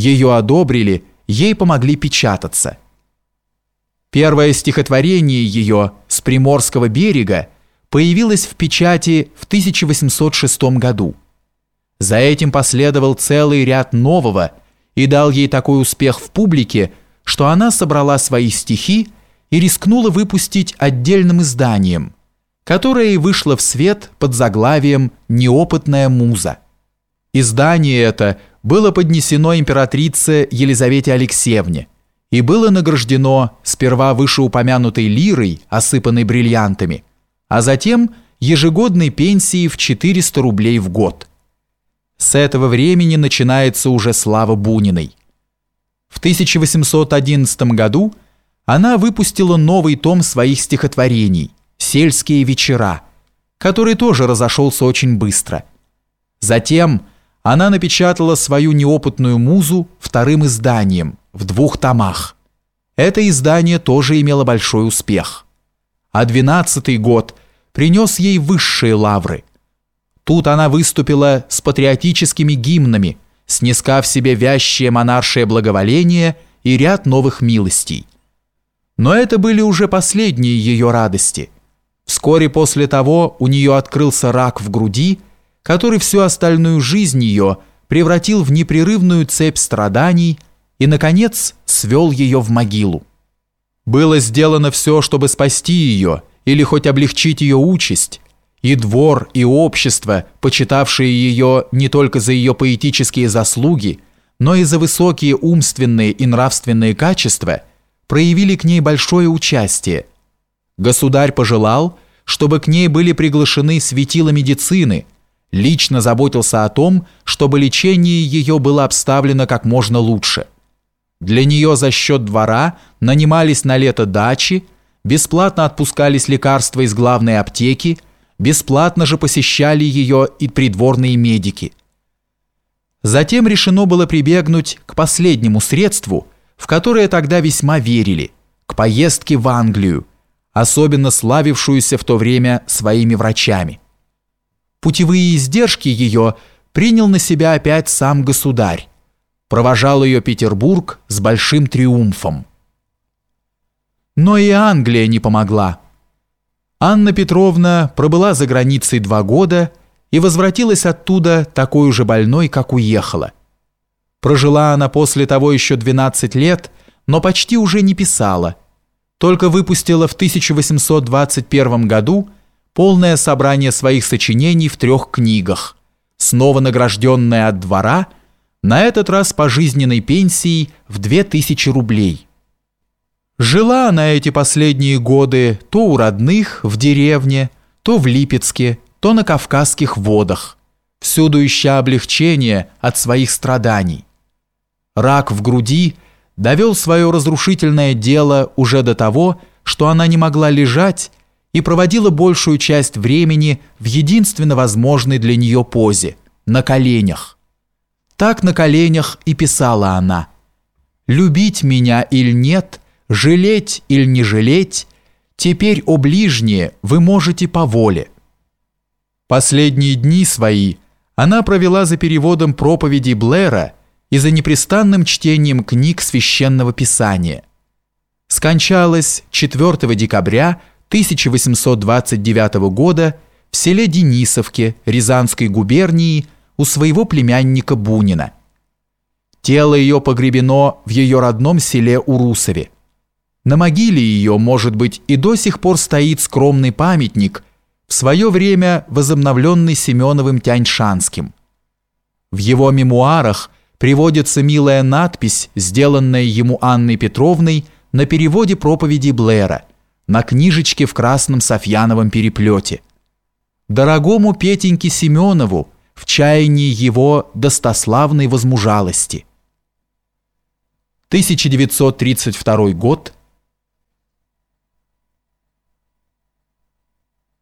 ее одобрили, ей помогли печататься. Первое стихотворение ее «С Приморского берега» появилось в печати в 1806 году. За этим последовал целый ряд нового и дал ей такой успех в публике, что она собрала свои стихи и рискнула выпустить отдельным изданием, которое и вышло в свет под заглавием «Неопытная муза». Издание это было поднесено императрице Елизавете Алексеевне и было награждено сперва вышеупомянутой лирой, осыпанной бриллиантами, а затем ежегодной пенсией в 400 рублей в год. С этого времени начинается уже слава Буниной. В 1811 году она выпустила новый том своих стихотворений «Сельские вечера», который тоже разошелся очень быстро. Затем она напечатала свою неопытную музу вторым изданием в двух томах. Это издание тоже имело большой успех. А двенадцатый год принес ей высшие лавры. Тут она выступила с патриотическими гимнами, снискав себе вящее монаршее благоволение и ряд новых милостей. Но это были уже последние ее радости. Вскоре после того у нее открылся рак в груди – который всю остальную жизнь ее превратил в непрерывную цепь страданий и, наконец, свел ее в могилу. Было сделано все, чтобы спасти ее или хоть облегчить ее участь, и двор, и общество, почитавшие ее не только за ее поэтические заслуги, но и за высокие умственные и нравственные качества, проявили к ней большое участие. Государь пожелал, чтобы к ней были приглашены светила медицины – лично заботился о том, чтобы лечение ее было обставлено как можно лучше. Для нее за счет двора нанимались на лето дачи, бесплатно отпускались лекарства из главной аптеки, бесплатно же посещали ее и придворные медики. Затем решено было прибегнуть к последнему средству, в которое тогда весьма верили, к поездке в Англию, особенно славившуюся в то время своими врачами. Путевые издержки ее принял на себя опять сам государь. Провожал ее Петербург с большим триумфом. Но и Англия не помогла. Анна Петровна пробыла за границей два года и возвратилась оттуда такой же больной, как уехала. Прожила она после того еще 12 лет, но почти уже не писала. Только выпустила в 1821 году полное собрание своих сочинений в трех книгах, снова награжденная от двора, на этот раз пожизненной пенсией в 2000 рублей. Жила она эти последние годы то у родных в деревне, то в Липецке, то на Кавказских водах, всюду ища облегчения от своих страданий. Рак в груди довел свое разрушительное дело уже до того, что она не могла лежать и проводила большую часть времени в единственно возможной для нее позе – на коленях. Так на коленях и писала она. «Любить меня или нет, жалеть или не жалеть, теперь, о ближние, вы можете по воле». Последние дни свои она провела за переводом проповедей Блэра и за непрестанным чтением книг Священного Писания. Скончалась 4 декабря 1829 года в селе Денисовке Рязанской губернии у своего племянника Бунина. Тело ее погребено в ее родном селе Урусове. На могиле ее, может быть, и до сих пор стоит скромный памятник, в свое время возобновленный Семеновым Тяньшанским. В его мемуарах приводится милая надпись, сделанная ему Анной Петровной на переводе проповеди Блэра – на книжечке в красном софьяновом переплете. Дорогому Петеньке Семенову в чаянии его достославной возмужалости. 1932 год –